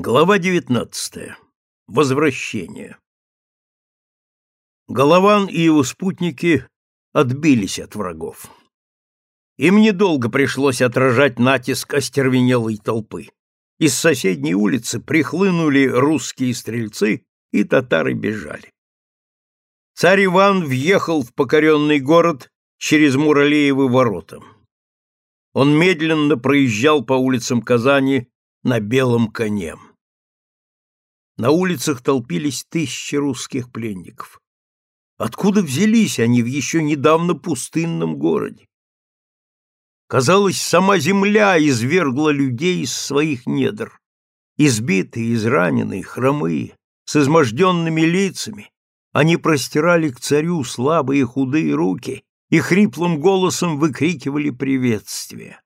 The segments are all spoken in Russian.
Глава 19. Возвращение. Голован и его спутники отбились от врагов. Им недолго пришлось отражать натиск остервенелой толпы. Из соседней улицы прихлынули русские стрельцы, и татары бежали. Царь Иван въехал в покоренный город через Муралеевы ворота. Он медленно проезжал по улицам Казани на белом коне. На улицах толпились тысячи русских пленников. Откуда взялись они в еще недавно пустынном городе? Казалось, сама земля извергла людей из своих недр. Избитые, израненные, хромые, с изможденными лицами, они простирали к царю слабые худые руки и хриплым голосом выкрикивали приветствия.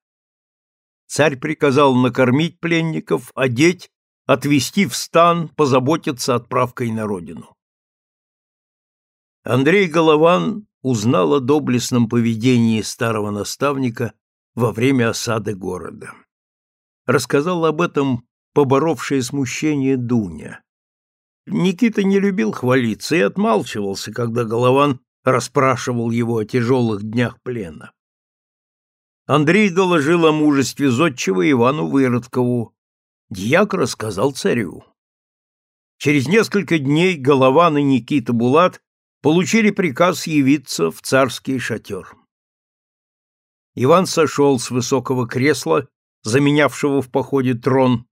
Царь приказал накормить пленников, одеть, отвезти в стан, позаботиться отправкой на родину. Андрей Голован узнал о доблестном поведении старого наставника во время осады города. Рассказал об этом поборовшее смущение Дуня. Никита не любил хвалиться и отмалчивался, когда Голован расспрашивал его о тяжелых днях плена. Андрей доложил о мужестве зодчего Ивану Выродкову. Дьяк рассказал царю. Через несколько дней Голован и Никита Булат получили приказ явиться в царский шатер. Иван сошел с высокого кресла, заменявшего в походе трон,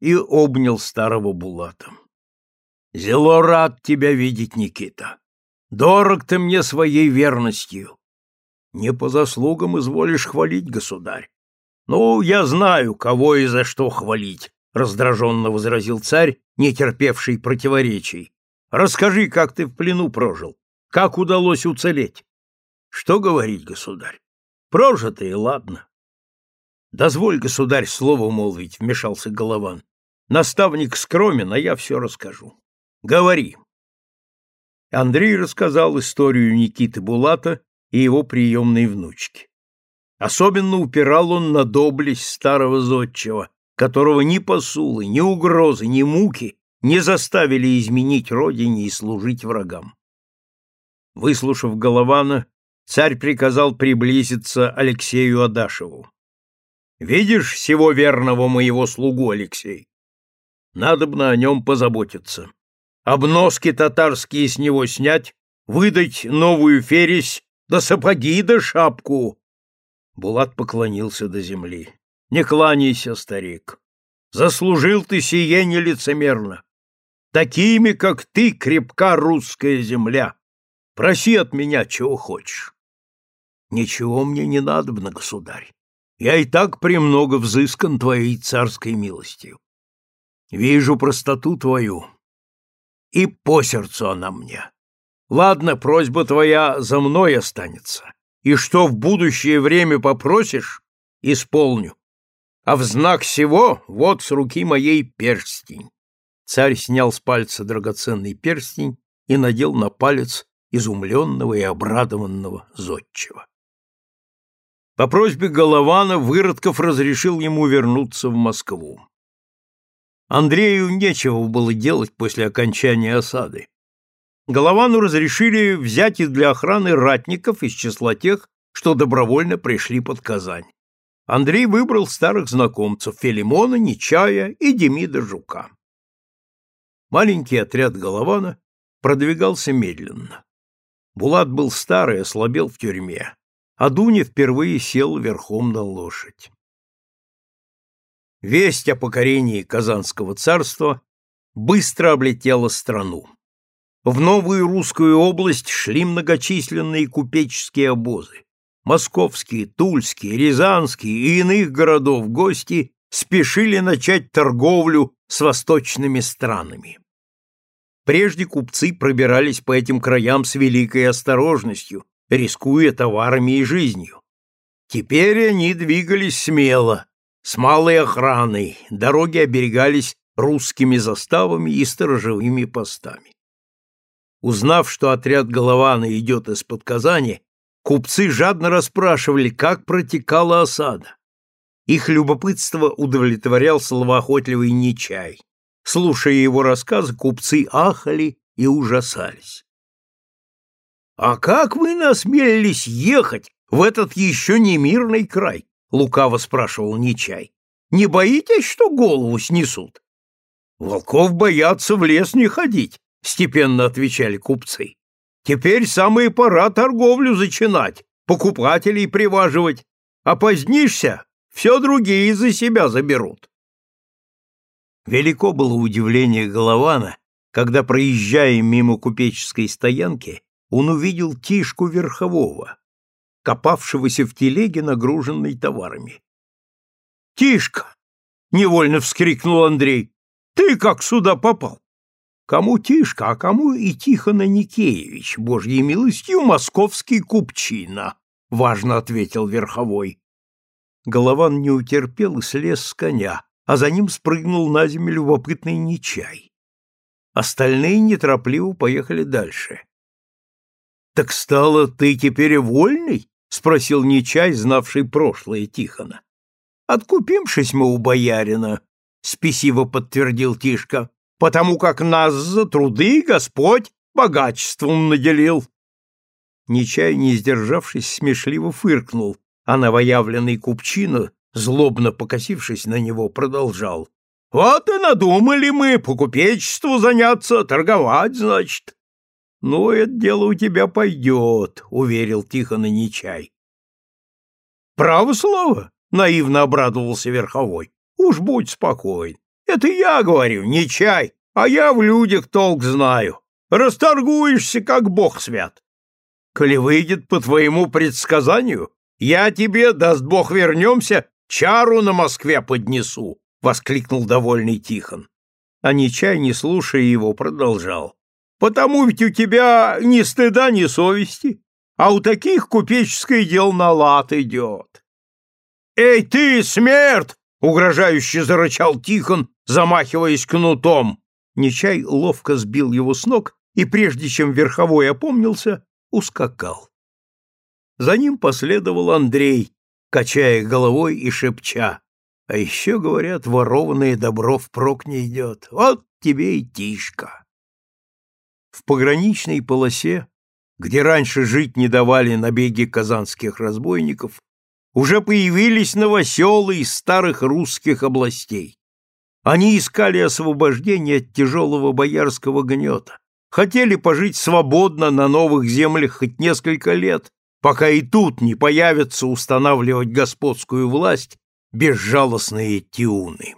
и обнял старого Булата. — Зело рад тебя видеть, Никита. Дорог ты мне своей верностью. Не по заслугам изволишь хвалить, государь. Ну, я знаю, кого и за что хвалить, раздраженно возразил царь, не терпевший противоречий. Расскажи, как ты в плену прожил, как удалось уцелеть. Что говорить, государь? Прожито и ладно. Дозволь, государь, слово молвить, вмешался Голован. Наставник скромен, а я все расскажу. Говори. Андрей рассказал историю Никиты Булата и его приемной внучки. Особенно упирал он на доблесть старого зодчего, которого ни посулы, ни угрозы, ни муки не заставили изменить родине и служить врагам. Выслушав Голована, царь приказал приблизиться Алексею Адашеву. «Видишь всего верного моего слугу, Алексей? Надобно о нем позаботиться обноски татарские с него снять, выдать новую фересь, да сапоги, да шапку. Булат поклонился до земли. Не кланяйся, старик. Заслужил ты сие нелицемерно. Такими, как ты, крепка русская земля. Проси от меня, чего хочешь. Ничего мне не надобно, государь. Я и так премного взыскан твоей царской милостью. Вижу простоту твою, и по сердцу она мне. Ладно, просьба твоя за мной останется, и что в будущее время попросишь, исполню. А в знак сего вот с руки моей перстень. Царь снял с пальца драгоценный перстень и надел на палец изумленного и обрадованного зодчего. По просьбе Голована Выродков разрешил ему вернуться в Москву. Андрею нечего было делать после окончания осады. Головану разрешили взять их для охраны ратников из числа тех, что добровольно пришли под Казань. Андрей выбрал старых знакомцев Филимона, Нечая и Демида Жука. Маленький отряд Голована продвигался медленно. Булат был старый, ослабел в тюрьме, а Дуня впервые сел верхом на лошадь. Весть о покорении Казанского царства быстро облетела страну. В новую русскую область шли многочисленные купеческие обозы. Московские, Тульские, Рязанские и иных городов гости спешили начать торговлю с восточными странами. Прежде купцы пробирались по этим краям с великой осторожностью, рискуя товарами и жизнью. Теперь они двигались смело, с малой охраной, дороги оберегались русскими заставами и сторожевыми постами. Узнав, что отряд Голована идет из-под Казани, купцы жадно расспрашивали, как протекала осада. Их любопытство удовлетворял словоохотливый Нечай. Слушая его рассказы, купцы ахали и ужасались. «А как вы насмелились ехать в этот еще не мирный край?» — лукаво спрашивал Нечай. «Не боитесь, что голову снесут?» «Волков боятся в лес не ходить», — степенно отвечали купцы. «Теперь самая пора торговлю зачинать, покупателей приваживать. Опозднишься, все другие за себя заберут». Велико было удивление Голована, когда, проезжая мимо купеческой стоянки, он увидел Тишку Верхового, копавшегося в телеге, нагруженной товарами. «Тишка!» — невольно вскрикнул Андрей. «Ты как сюда попал?» Кому Тишка, а кому и Тихон Аникеевич, божьей милостью, московский купчина, — важно ответил Верховой. Голован не утерпел и слез с коня, а за ним спрыгнул на землю любопытный Нечай. Остальные неторопливо поехали дальше. — Так стало, ты теперь вольный? — спросил Нечай, знавший прошлое Тихона. — Откупимшись мы у боярина, — спесиво подтвердил Тишка, — потому как нас за труды Господь богатством наделил. Нечай, не сдержавшись, смешливо фыркнул, а новоявленный купчина злобно покосившись на него, продолжал. — Вот и надумали мы по купечеству заняться, торговать, значит. — Ну, это дело у тебя пойдет, — уверил Тихон Нечай. — Право слово, — наивно обрадовался Верховой. — Уж будь спокоен. Это я говорю, Нечай, а я в людях толк знаю. Расторгуешься, как бог свят. Коли выйдет по твоему предсказанию, я тебе, даст бог, вернемся, Чару на Москве поднесу, воскликнул довольный Тихон. А Нечай, не слушая его, продолжал. Потому ведь у тебя ни стыда, ни совести, а у таких купеческое дело на лад идет. Эй ты, смерть! Угрожающе зарычал Тихон, замахиваясь кнутом. Нечай ловко сбил его с ног и, прежде чем верховой опомнился, ускакал. За ним последовал Андрей, качая головой и шепча. А еще, говорят, ворованное добро впрок не идет. Вот тебе и тишка. В пограничной полосе, где раньше жить не давали набеги казанских разбойников, уже появились новоселы из старых русских областей. Они искали освобождения от тяжелого боярского гнета, хотели пожить свободно на новых землях хоть несколько лет, пока и тут не появятся устанавливать господскую власть безжалостные тиуны.